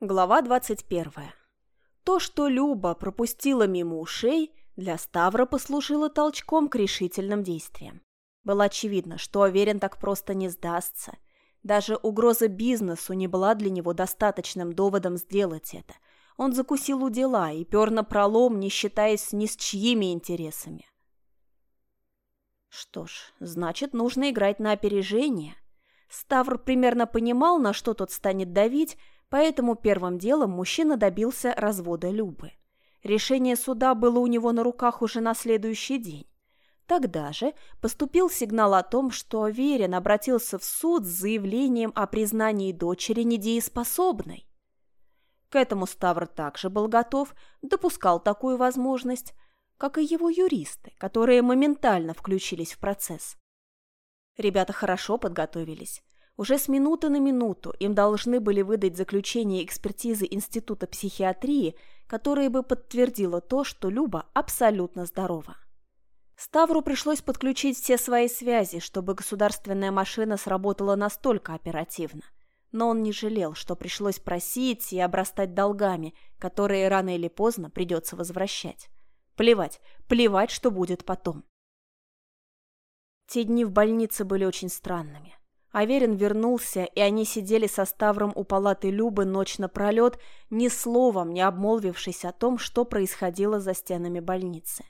Глава 21. То, что Люба пропустила мимо ушей, для Ставра послужило толчком к решительным действиям. Было очевидно, что Аверин так просто не сдастся. Даже угроза бизнесу не была для него достаточным доводом сделать это. Он закусил у дела и пер на пролом, не считаясь ни с чьими интересами. Что ж, значит, нужно играть на опережение. Ставр примерно понимал, на что тот станет давить, Поэтому первым делом мужчина добился развода Любы. Решение суда было у него на руках уже на следующий день. Тогда же поступил сигнал о том, что Аверин обратился в суд с заявлением о признании дочери недееспособной. К этому Ставр также был готов, допускал такую возможность, как и его юристы, которые моментально включились в процесс. Ребята хорошо подготовились. Уже с минуты на минуту им должны были выдать заключение экспертизы Института психиатрии, которое бы подтвердило то, что Люба абсолютно здорова. Ставру пришлось подключить все свои связи, чтобы государственная машина сработала настолько оперативно. Но он не жалел, что пришлось просить и обрастать долгами, которые рано или поздно придется возвращать. Плевать, плевать, что будет потом. Те дни в больнице были очень странными. Аверин вернулся, и они сидели со Ставром у палаты Любы ночь напролет, ни словом не обмолвившись о том, что происходило за стенами больницы.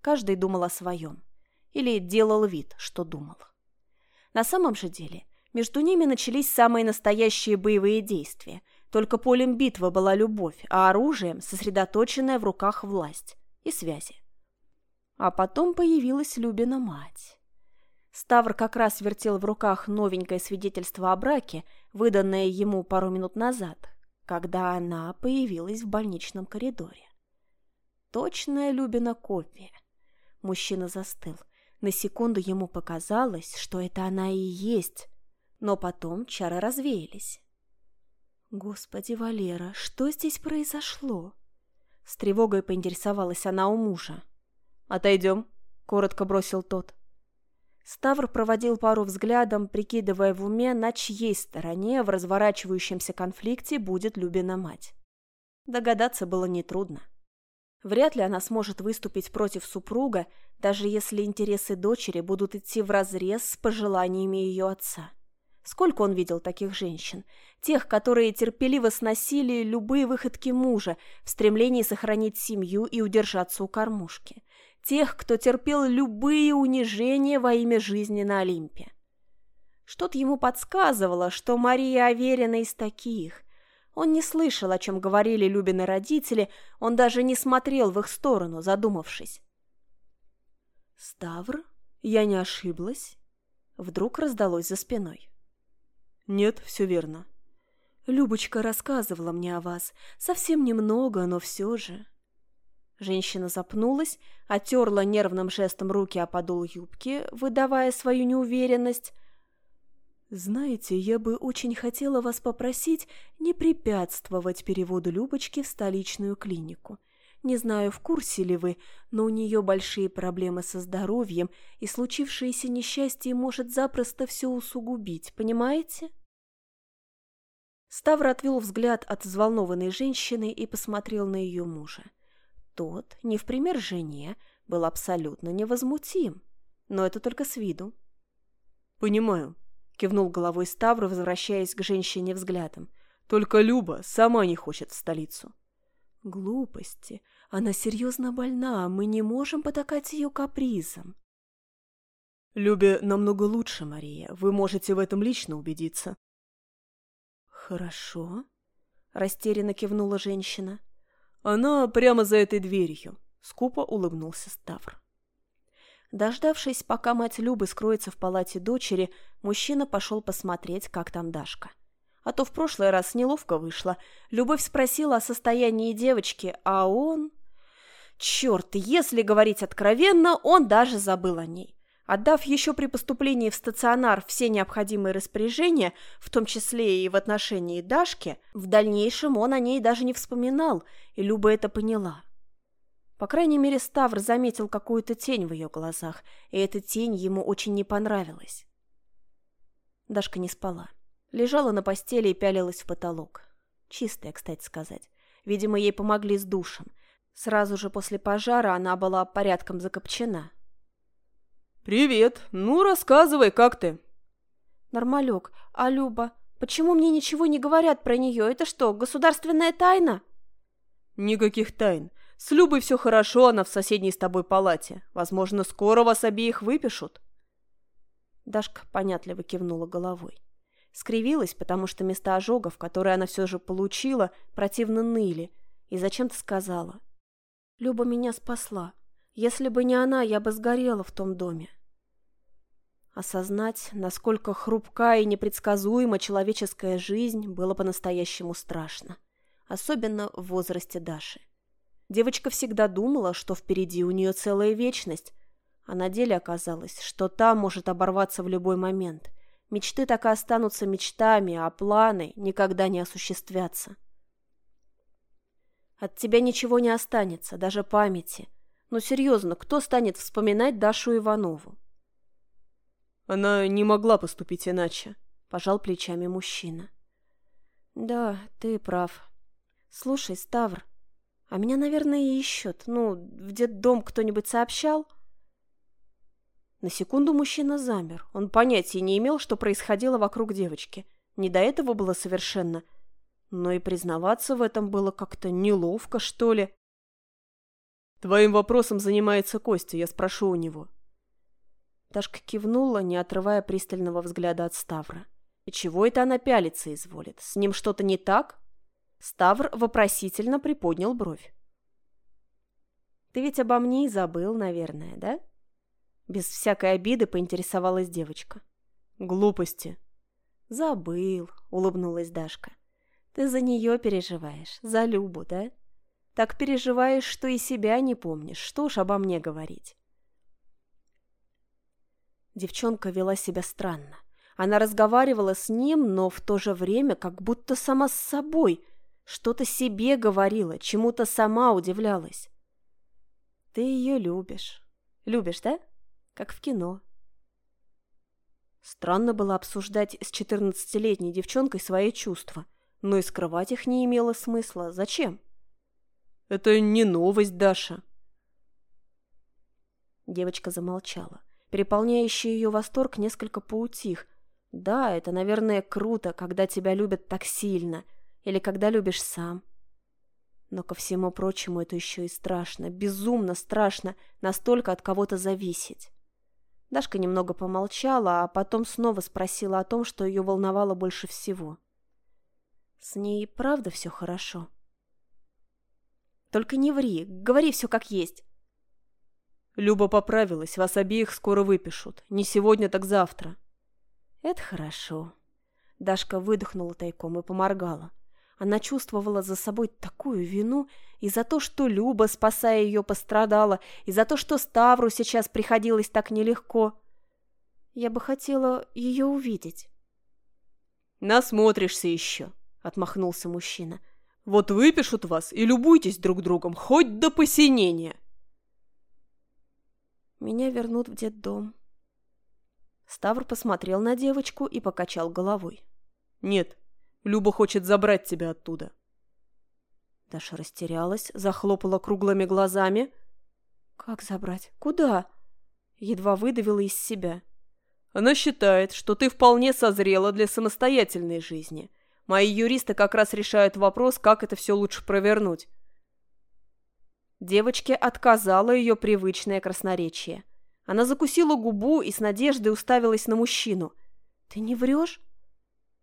Каждый думал о своем. Или делал вид, что думал. На самом же деле, между ними начались самые настоящие боевые действия. Только полем битвы была любовь, а оружием сосредоточенная в руках власть и связи. А потом появилась Любина мать. Ставр как раз вертел в руках новенькое свидетельство о браке, выданное ему пару минут назад, когда она появилась в больничном коридоре. Точная Любина копия. Мужчина застыл. На секунду ему показалось, что это она и есть, но потом чары развеялись. «Господи, Валера, что здесь произошло?» С тревогой поинтересовалась она у мужа. «Отойдем», — коротко бросил тот. Ставр проводил пару взглядом, прикидывая в уме, на чьей стороне в разворачивающемся конфликте будет Любина мать. Догадаться было нетрудно. Вряд ли она сможет выступить против супруга, даже если интересы дочери будут идти вразрез с пожеланиями ее отца. Сколько он видел таких женщин? Тех, которые терпеливо сносили любые выходки мужа в стремлении сохранить семью и удержаться у кормушки тех, кто терпел любые унижения во имя жизни на Олимпе. Что-то ему подсказывало, что Мария Аверина из таких. Он не слышал, о чем говорили Любины родители, он даже не смотрел в их сторону, задумавшись. «Ставр? Я не ошиблась?» Вдруг раздалось за спиной. «Нет, все верно. Любочка рассказывала мне о вас. Совсем немного, но все же...» Женщина запнулась, отерла нервным жестом руки о подол юбки, выдавая свою неуверенность. «Знаете, я бы очень хотела вас попросить не препятствовать переводу Любочки в столичную клинику. Не знаю, в курсе ли вы, но у нее большие проблемы со здоровьем, и случившееся несчастье может запросто все усугубить, понимаете?» Ставр отвел взгляд от взволнованной женщины и посмотрел на ее мужа. Тот, не в пример жене, был абсолютно невозмутим. Но это только с виду. «Понимаю», — кивнул головой Ставр, возвращаясь к женщине взглядом. «Только Люба сама не хочет в столицу». «Глупости. Она серьезно больна, мы не можем потакать ее капризом». «Любе намного лучше, Мария. Вы можете в этом лично убедиться». «Хорошо», — растерянно кивнула женщина. «Она прямо за этой дверью», — скупо улыбнулся Ставр. Дождавшись, пока мать Любы скроется в палате дочери, мужчина пошел посмотреть, как там Дашка. А то в прошлый раз неловко вышло. Любовь спросила о состоянии девочки, а он... Черт, если говорить откровенно, он даже забыл о ней. Отдав еще при поступлении в стационар все необходимые распоряжения, в том числе и в отношении Дашки, в дальнейшем он о ней даже не вспоминал, и Люба это поняла. По крайней мере, Ставр заметил какую-то тень в ее глазах, и эта тень ему очень не понравилась. Дашка не спала. Лежала на постели и пялилась в потолок. Чистая, кстати сказать. Видимо, ей помогли с душем. Сразу же после пожара она была порядком закопчена. «Привет. Ну, рассказывай, как ты?» «Нормалек. А Люба? Почему мне ничего не говорят про нее? Это что, государственная тайна?» «Никаких тайн. С Любой все хорошо, она в соседней с тобой палате. Возможно, скоро вас обеих выпишут». Дашка понятливо кивнула головой. Скривилась, потому что места ожогов, которые она все же получила, противно ныли, и зачем-то сказала. «Люба меня спасла. Если бы не она, я бы сгорела в том доме». Осознать, насколько хрупка и непредсказуема человеческая жизнь, было по-настоящему страшно. Особенно в возрасте Даши. Девочка всегда думала, что впереди у нее целая вечность, а на деле оказалось, что та может оборваться в любой момент – Мечты так и останутся мечтами, а планы никогда не осуществятся. От тебя ничего не останется, даже памяти. Но серьезно, кто станет вспоминать Дашу Иванову? Она не могла поступить иначе, пожал плечами мужчина. Да, ты прав. Слушай, Ставр, а меня, наверное, ищут. Ну, в детдом кто-нибудь сообщал? — на секунду мужчина замер. Он понятия не имел, что происходило вокруг девочки. Не до этого было совершенно. Но и признаваться в этом было как-то неловко, что ли. «Твоим вопросом занимается Костя, я спрошу у него». Ташка кивнула, не отрывая пристального взгляда от Ставра. «И чего это она пялиться изволит? С ним что-то не так?» Ставр вопросительно приподнял бровь. «Ты ведь обо мне и забыл, наверное, да?» Без всякой обиды поинтересовалась девочка. «Глупости». «Забыл», — улыбнулась Дашка. «Ты за нее переживаешь, за Любу, да? Так переживаешь, что и себя не помнишь. Что ж обо мне говорить?» Девчонка вела себя странно. Она разговаривала с ним, но в то же время как будто сама с собой. Что-то себе говорила, чему-то сама удивлялась. «Ты ее любишь. Любишь, да?» как в кино. Странно было обсуждать с четырнадцатилетней девчонкой свои чувства, но и скрывать их не имело смысла. Зачем? «Это не новость, Даша». Девочка замолчала. Переполняющий ее восторг несколько поутих. Да, это, наверное, круто, когда тебя любят так сильно, или когда любишь сам. Но ко всему прочему это еще и страшно, безумно страшно, настолько от кого-то зависеть. Дашка немного помолчала, а потом снова спросила о том, что ее волновало больше всего. «С ней правда все хорошо?» «Только не ври, говори все как есть». «Люба поправилась, вас обеих скоро выпишут. Не сегодня, так завтра». «Это хорошо». Дашка выдохнула тайком и поморгала. Она чувствовала за собой такую вину и за то, что Люба, спасая ее, пострадала, и за то, что Ставру сейчас приходилось так нелегко. Я бы хотела ее увидеть. «Насмотришься еще», — отмахнулся мужчина. «Вот выпишут вас и любуйтесь друг другом, хоть до посинения». «Меня вернут в детдом». Ставр посмотрел на девочку и покачал головой. «Нет, Люба хочет забрать тебя оттуда». Даша растерялась, захлопала круглыми глазами. «Как забрать? Куда?» Едва выдавила из себя. «Она считает, что ты вполне созрела для самостоятельной жизни. Мои юристы как раз решают вопрос, как это все лучше провернуть». Девочке отказало ее привычное красноречие. Она закусила губу и с надеждой уставилась на мужчину. «Ты не врешь?»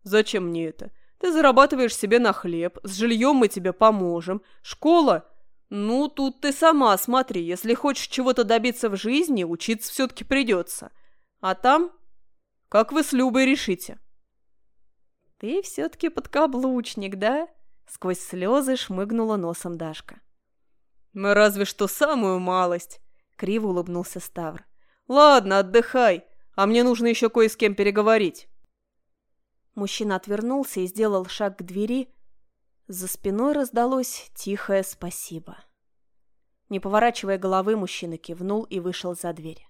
«Зачем мне это? Ты зарабатываешь себе на хлеб, с жильем мы тебе поможем. Школа? Ну, тут ты сама смотри, если хочешь чего-то добиться в жизни, учиться все-таки придется. А там? Как вы с Любой решите? Ты все-таки подкаблучник, да? Сквозь слезы шмыгнула носом Дашка. Мы разве что самую малость, криво улыбнулся Ставр. Ладно, отдыхай, а мне нужно еще кое с кем переговорить. Мужчина отвернулся и сделал шаг к двери. За спиной раздалось тихое «спасибо». Не поворачивая головы, мужчина кивнул и вышел за дверь.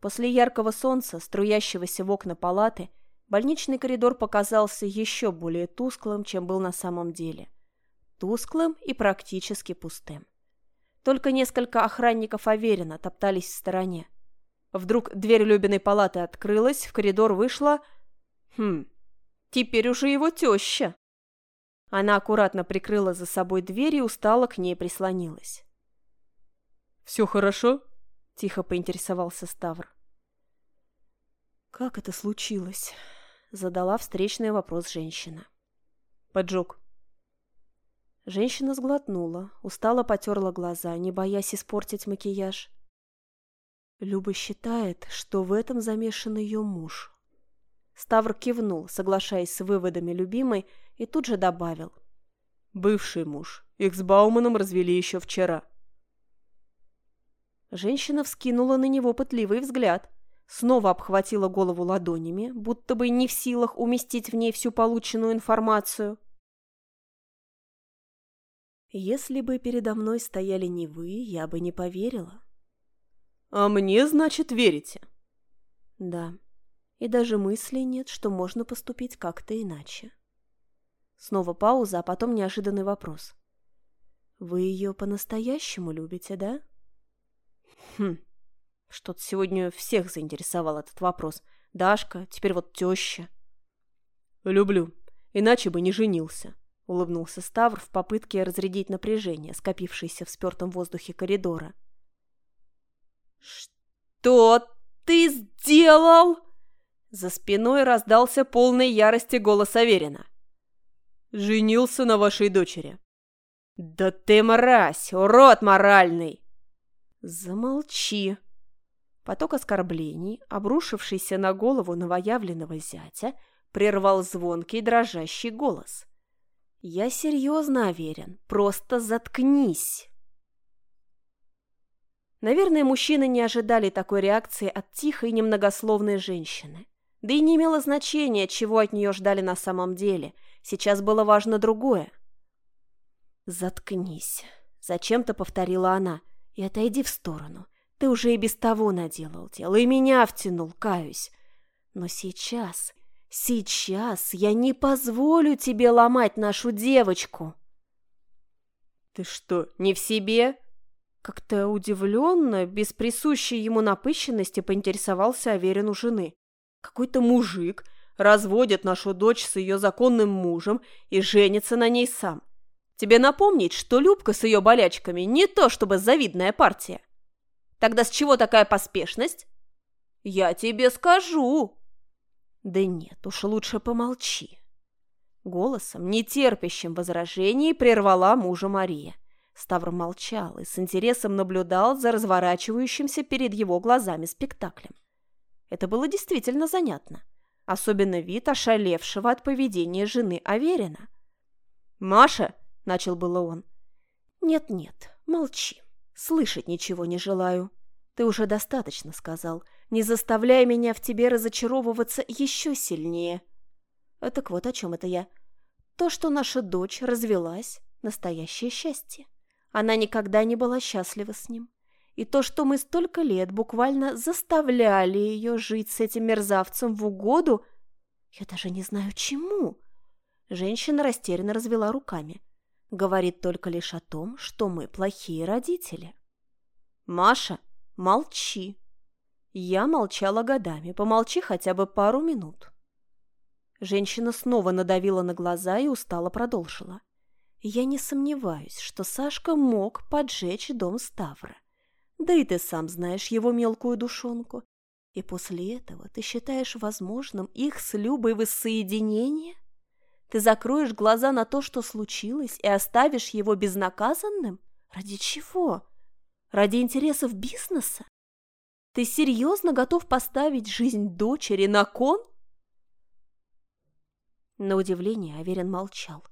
После яркого солнца, струящегося в окна палаты, Больничный коридор показался еще более тусклым, чем был на самом деле. Тусклым и практически пустым. Только несколько охранников Аверина топтались в стороне. Вдруг дверь Любиной палаты открылась, в коридор вышла... Хм, теперь уже его теща. Она аккуратно прикрыла за собой дверь и устало к ней прислонилась. «Все хорошо?» — тихо поинтересовался Ставр. «Как это случилось?» — задала встречный вопрос женщина. «Поджог». Женщина сглотнула, устало потерла глаза, не боясь испортить макияж. Люба считает, что в этом замешан ее муж. Ставр кивнул, соглашаясь с выводами любимой, и тут же добавил. «Бывший муж. Их с Бауманом развели еще вчера». Женщина вскинула на него пытливый взгляд, снова обхватила голову ладонями, будто бы не в силах уместить в ней всю полученную информацию. «Если бы передо мной стояли не вы, я бы не поверила». «А мне, значит, верите?» «Да. И даже мысли нет, что можно поступить как-то иначе». Снова пауза, а потом неожиданный вопрос. «Вы ее по-настоящему любите, да?» «Хм, что-то сегодня всех заинтересовал этот вопрос. Дашка, теперь вот теща». «Люблю, иначе бы не женился», — улыбнулся Ставр в попытке разрядить напряжение, скопившееся в спертом воздухе коридора. «Что ты сделал?» За спиной раздался полный ярости голос Аверина. «Женился на вашей дочери». «Да ты мразь, урод моральный!» «Замолчи!» Поток оскорблений, обрушившийся на голову новоявленного зятя, прервал звонкий дрожащий голос. «Я серьезно уверен, просто заткнись!» Наверное, мужчины не ожидали такой реакции от тихой немногословной женщины. Да и не имело значения, чего от нее ждали на самом деле. Сейчас было важно другое. «Заткнись», — зачем-то повторила она, — «и отойди в сторону. Ты уже и без того наделал дело, и меня втянул, каюсь. Но сейчас, сейчас я не позволю тебе ломать нашу девочку». «Ты что, не в себе?» Как-то удивленно, без присущей ему напыщенности, поинтересовался Аверин у жены. Какой-то мужик разводит нашу дочь с ее законным мужем и женится на ней сам. Тебе напомнить, что Любка с ее болячками не то чтобы завидная партия. Тогда с чего такая поспешность? Я тебе скажу. Да нет, уж лучше помолчи. Голосом, нетерпящим возражений, прервала мужа Мария. Ставр молчал и с интересом наблюдал за разворачивающимся перед его глазами спектаклем. Это было действительно занятно. Особенно вид ошалевшего от поведения жены Аверина. «Маша!» – начал было он. «Нет-нет, молчи. Слышать ничего не желаю. Ты уже достаточно сказал. Не заставляй меня в тебе разочаровываться еще сильнее». Так вот о чем это я. То, что наша дочь развелась – настоящее счастье. Она никогда не была счастлива с ним. И то, что мы столько лет буквально заставляли ее жить с этим мерзавцем в угоду, я даже не знаю чему. Женщина растерянно развела руками. Говорит только лишь о том, что мы плохие родители. Маша, молчи. Я молчала годами, помолчи хотя бы пару минут. Женщина снова надавила на глаза и устало продолжила. Я не сомневаюсь, что Сашка мог поджечь дом Ставра. Да и ты сам знаешь его мелкую душонку. И после этого ты считаешь возможным их с Любой воссоединение? Ты закроешь глаза на то, что случилось, и оставишь его безнаказанным? Ради чего? Ради интересов бизнеса? Ты серьезно готов поставить жизнь дочери на кон? На удивление Аверин молчал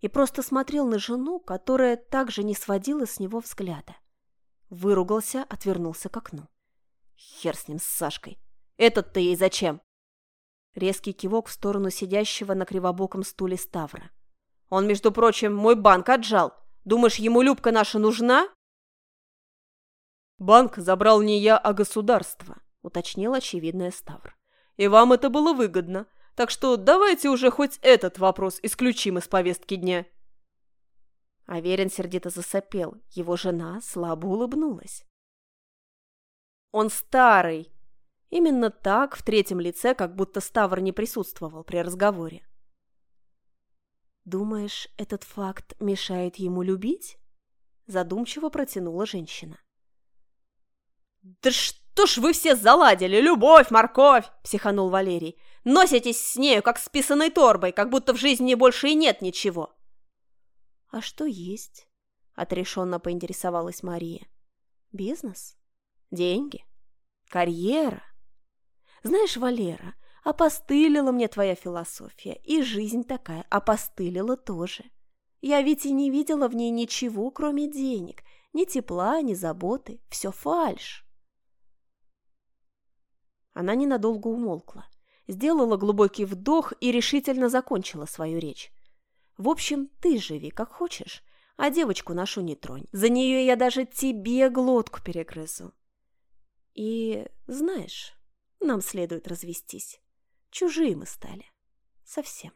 и просто смотрел на жену, которая также не сводила с него взгляда. Выругался, отвернулся к окну. Хер с ним, с Сашкой. Этот-то ей зачем? Резкий кивок в сторону сидящего на кривобоком стуле Ставра. Он, между прочим, мой банк отжал. Думаешь, ему Любка наша нужна? Банк забрал не я, а государство, уточнил очевидное Ставр. И вам это было выгодно. Так что давайте уже хоть этот вопрос исключим из повестки дня. Аверин сердито засопел. Его жена слабо улыбнулась. «Он старый!» Именно так, в третьем лице, как будто Ставр не присутствовал при разговоре. «Думаешь, этот факт мешает ему любить?» Задумчиво протянула женщина. «Да что ж вы все заладили? Любовь, морковь!» – психанул Валерий. «Носитесь с нею, как с писаной торбой, как будто в жизни больше и нет ничего». «А что есть?» – отрешенно поинтересовалась Мария. «Бизнес? Деньги? Карьера?» «Знаешь, Валера, опостылила мне твоя философия, и жизнь такая опостылила тоже. Я ведь и не видела в ней ничего, кроме денег, ни тепла, ни заботы, все фальшь». Она ненадолго умолкла, сделала глубокий вдох и решительно закончила свою речь. В общем, ты живи как хочешь, а девочку нашу не тронь. За нее я даже тебе глотку перегрызу. И, знаешь, нам следует развестись. Чужие мы стали. Совсем.